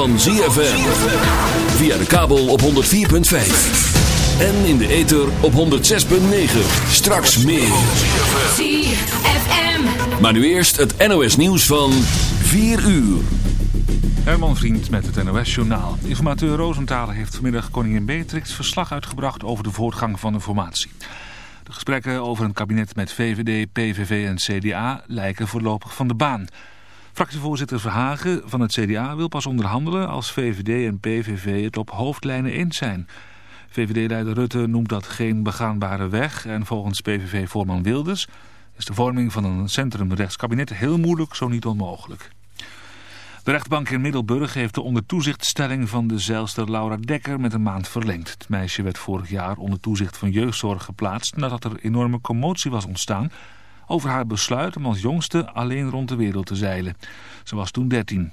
van ZFM. Via de kabel op 104.5. En in de ether op 106.9. Straks meer. ZFM. Maar nu eerst het NOS nieuws van 4 uur. Herman Vriend met het NOS-journaal. Informateur Roosenthaler heeft vanmiddag koningin Beatrix verslag uitgebracht over de voortgang van de formatie. De gesprekken over een kabinet met VVD, PVV en CDA lijken voorlopig van de baan. Fractievoorzitter Verhagen van het CDA wil pas onderhandelen als VVD en PVV het op hoofdlijnen eens zijn. VVD-leider Rutte noemt dat geen begaanbare weg en volgens PVV-voorman Wilders is de vorming van een centrumrechtskabinet heel moeilijk, zo niet onmogelijk. De rechtbank in Middelburg heeft de onder toezichtstelling van de zeilster Laura Dekker met een maand verlengd. Het meisje werd vorig jaar onder toezicht van jeugdzorg geplaatst nadat er enorme commotie was ontstaan over haar besluit om als jongste alleen rond de wereld te zeilen. Ze was toen 13.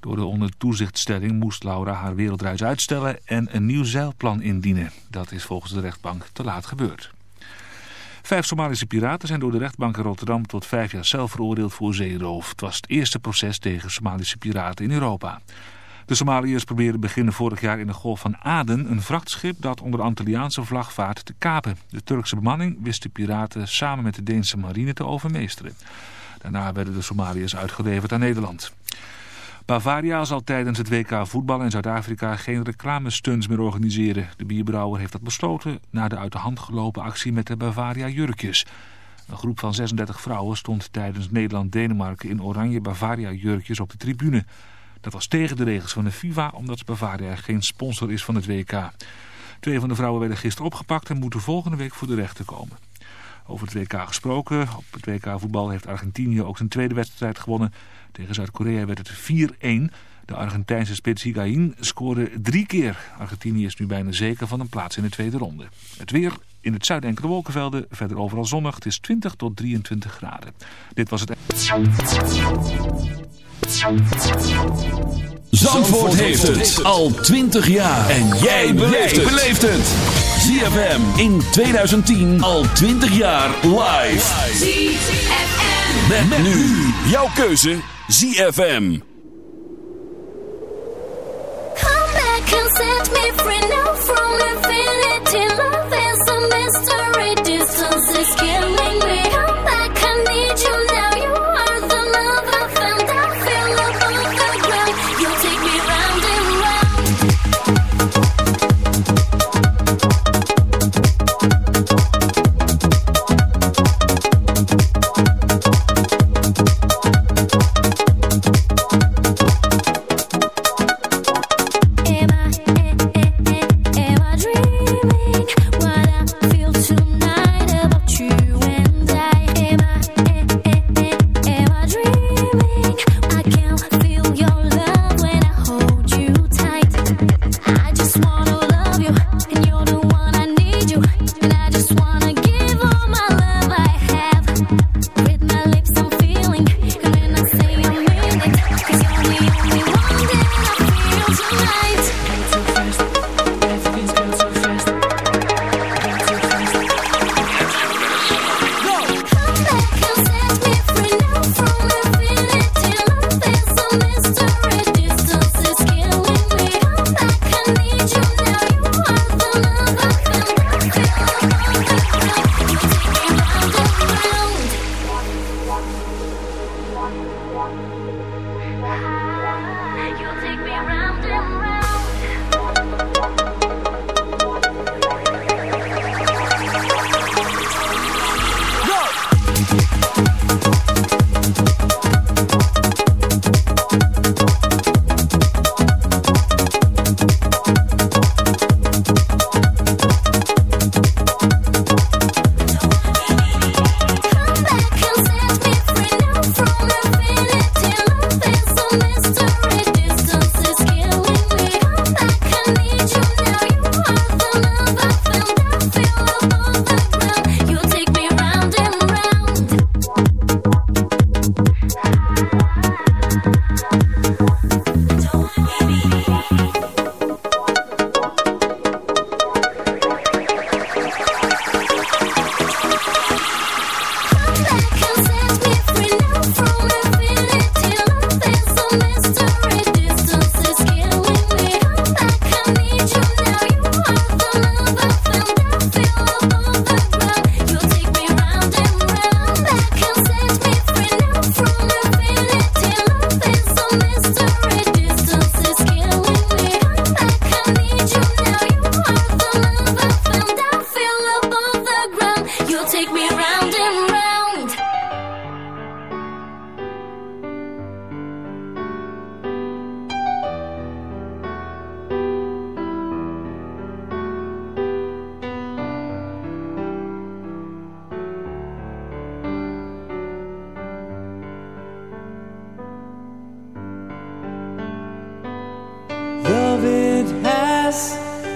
Door de onder toezichtstelling moest Laura haar wereldreis uitstellen en een nieuw zeilplan indienen. Dat is volgens de rechtbank te laat gebeurd. Vijf Somalische piraten zijn door de rechtbank in Rotterdam tot vijf jaar cel veroordeeld voor zeeroof. Het was het eerste proces tegen Somalische piraten in Europa. De Somaliërs probeerden begin vorig jaar in de Golf van Aden een vrachtschip dat onder Antilliaanse vlag vaart te kapen. De Turkse bemanning wist de piraten samen met de Deense marine te overmeesteren. Daarna werden de Somaliërs uitgeleverd aan Nederland. Bavaria zal tijdens het WK voetbal in Zuid-Afrika geen reclamestunts meer organiseren. De bierbrouwer heeft dat besloten na de uit de hand gelopen actie met de Bavaria jurkjes. Een groep van 36 vrouwen stond tijdens Nederland-Denemarken in oranje Bavaria jurkjes op de tribune. Dat was tegen de regels van de FIFA omdat Bavaria geen sponsor is van het WK. Twee van de vrouwen werden gisteren opgepakt en moeten volgende week voor de rechter komen. Over het WK gesproken. Op het WK voetbal heeft Argentinië ook zijn tweede wedstrijd gewonnen. Tegen Zuid-Korea werd het 4-1. De Argentijnse spits Higuaín scoorde drie keer. Argentinië is nu bijna zeker van een plaats in de tweede ronde. Het weer in het zuiden enkele wolkenvelden. Verder overal zonnig. Het is 20 tot 23 graden. Dit was het... Zandvoort heeft het al 20 jaar. En jij beleeft het. ZFM in 2010 al 20 jaar live. ZFM. Met, nu jouw keuze ZFM. Come back and set me free now from infinity. Love mystery distances can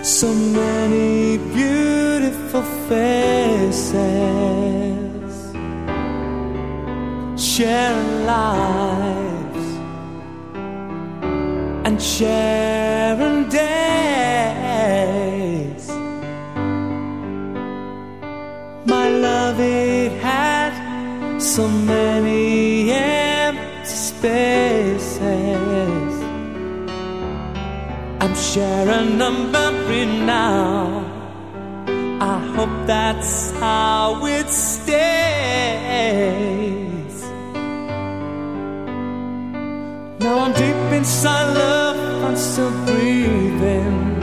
so many beautiful faces, sharing lives. And sharing Sharing a memory now. I hope that's how it stays. Now I'm deep inside love, I'm still breathing.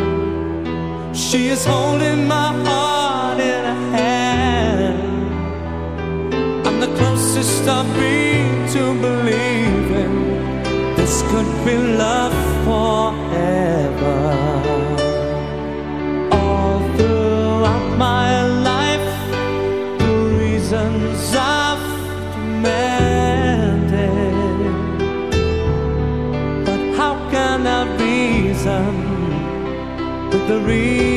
She is holding my heart in her hand. I'm the closest I've been to believing this could be love forever. reason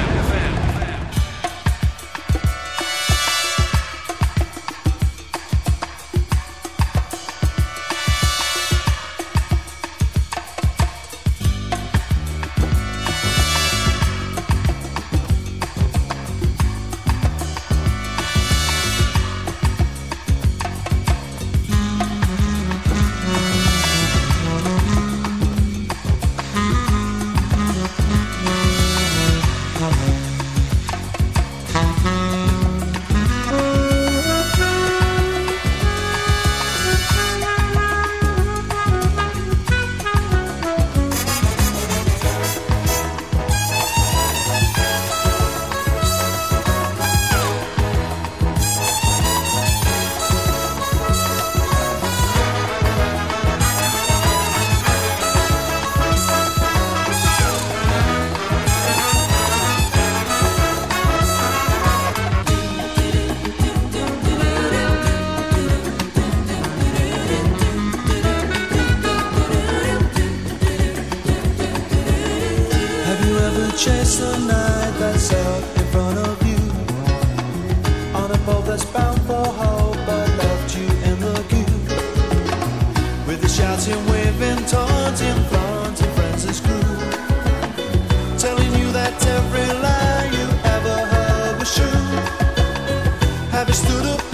I stood up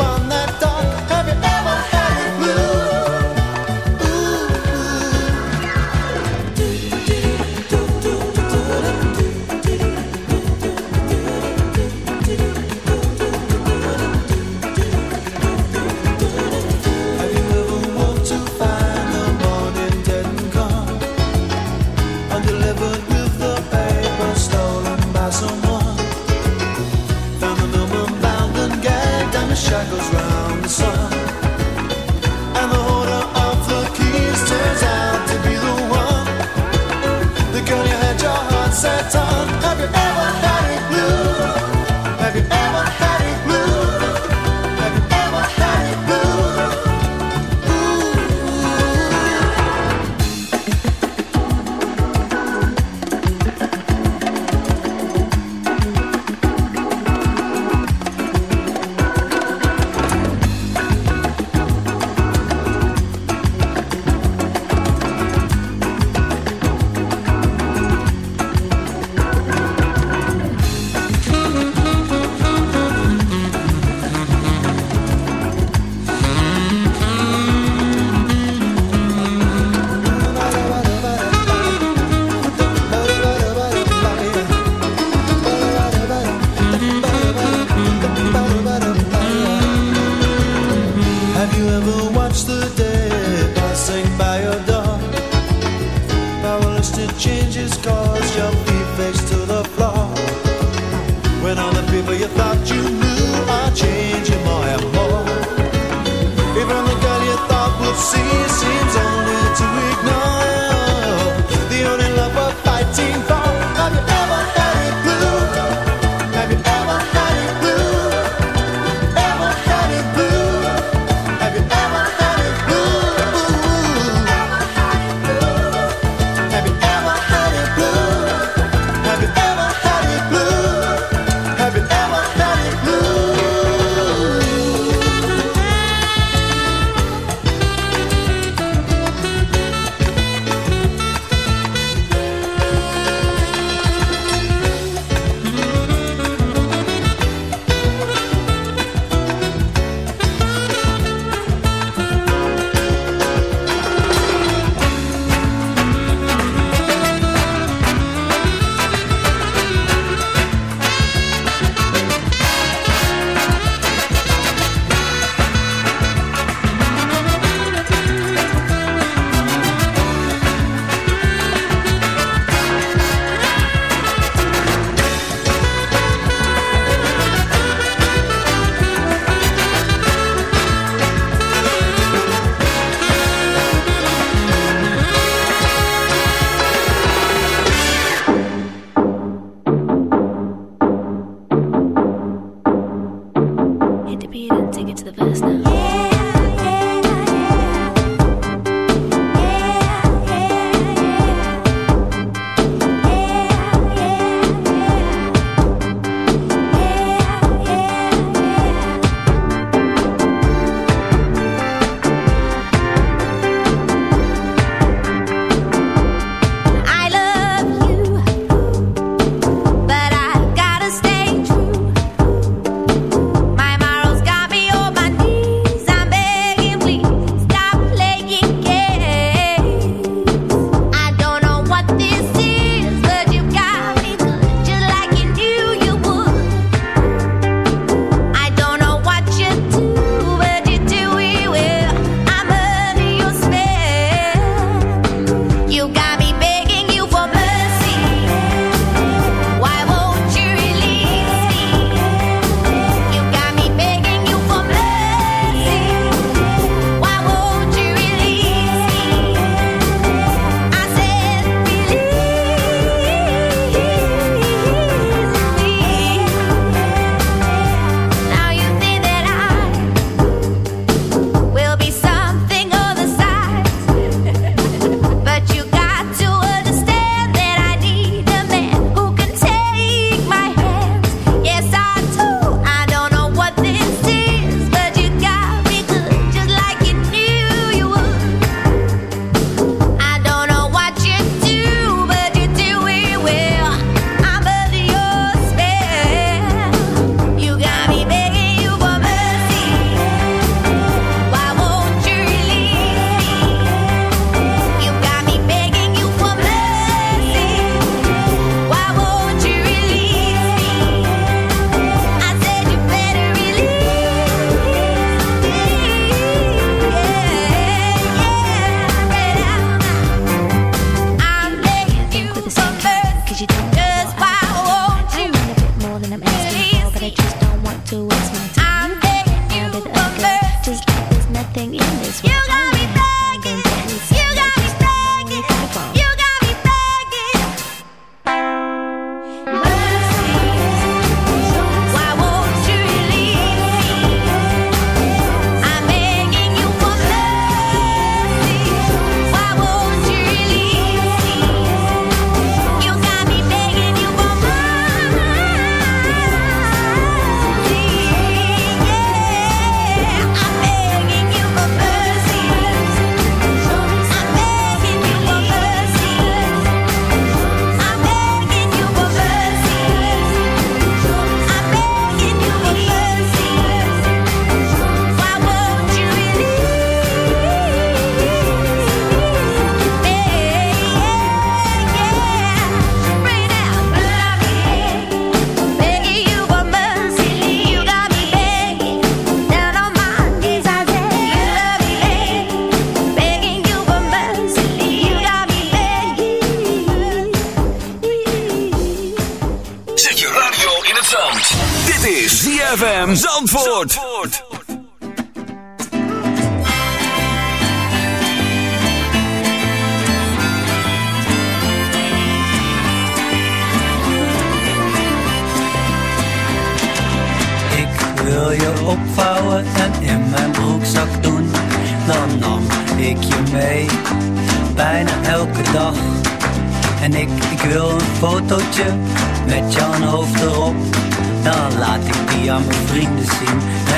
constant changes cause your feet face to the floor. When all the people you thought you knew are changing more and more. Even the girl you thought would see seems only to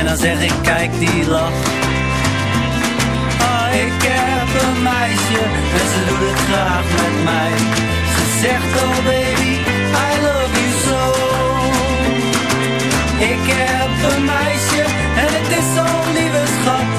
dan zeg ik, kijk die lach. Ah, ik heb een meisje en ze doet het graag met mij. Ze zegt, oh baby, I love you so. Ik heb een meisje en het is zo'n lieve schat.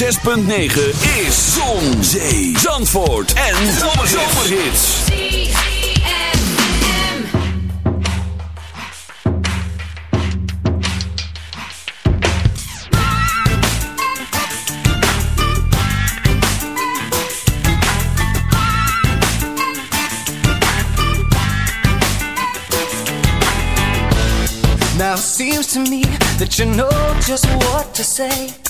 106.9 is Zon, Zee, Zandvoort en Zomerhits. Now it seems to me that you know just what to say.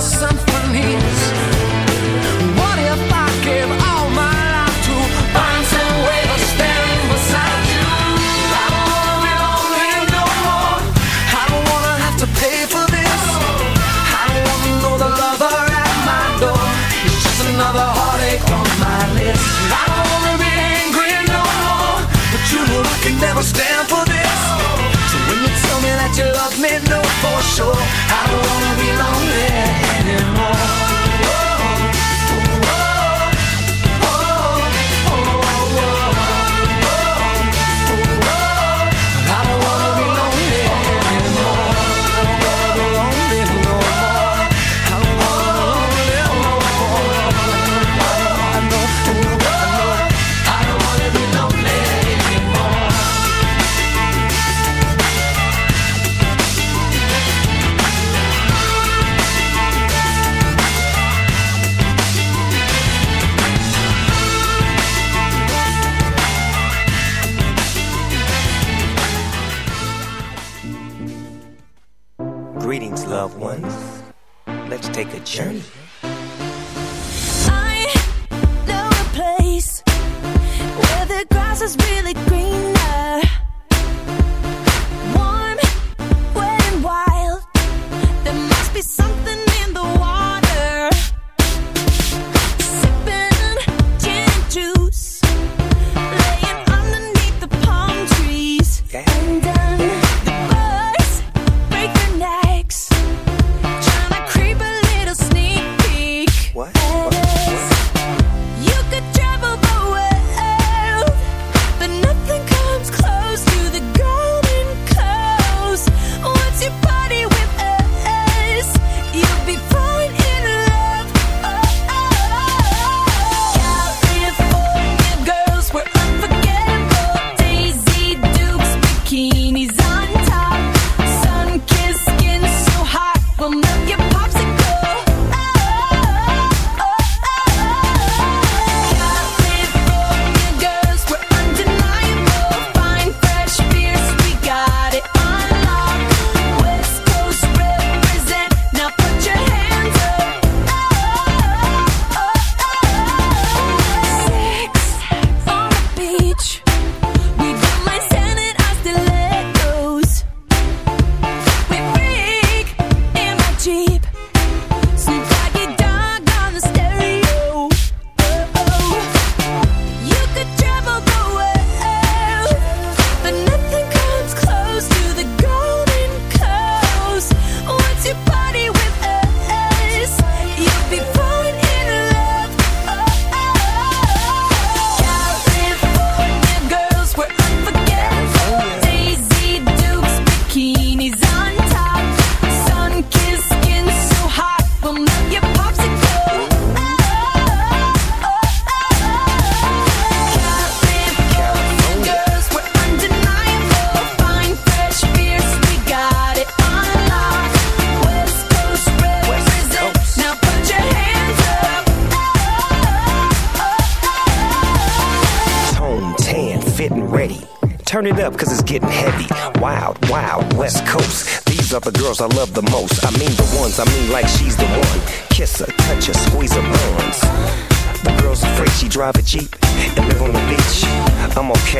something.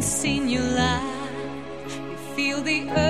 haven't seen you laugh. You feel the earth.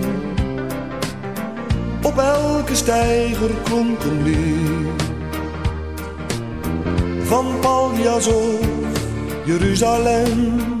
Op elke steiger klonk een lied. Van Paljas of Jeruzalem.